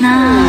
nine.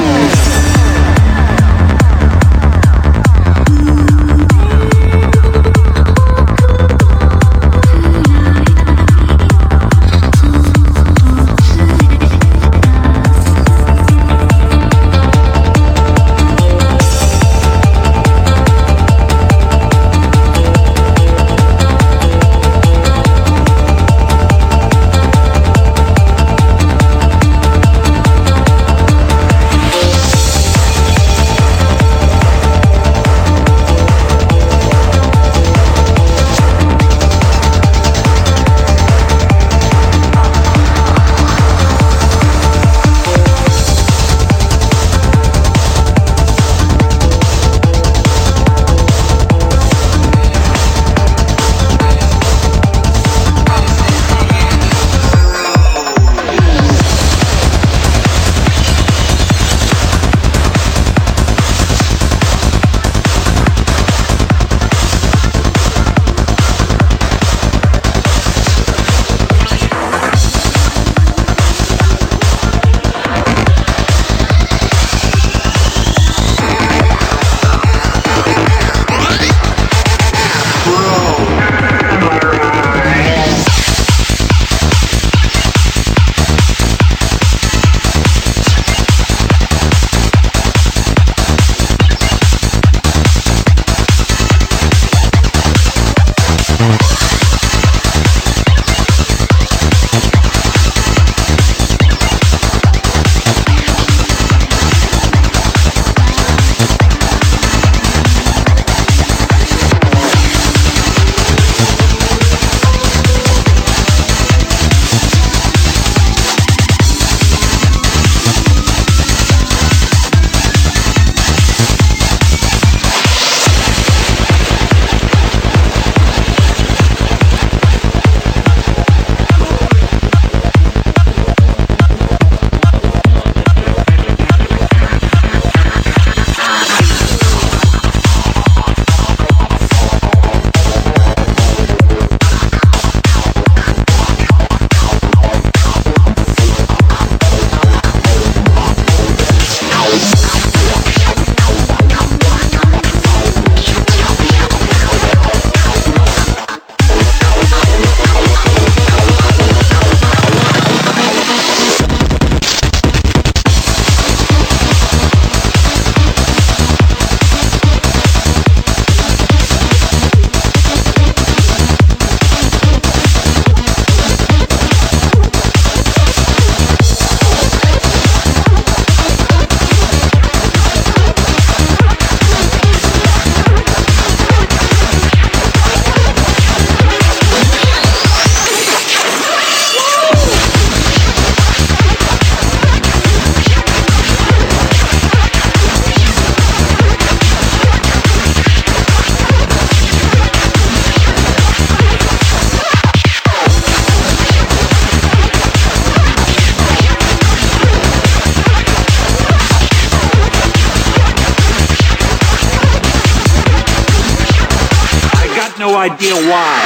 Idea why.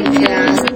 provincias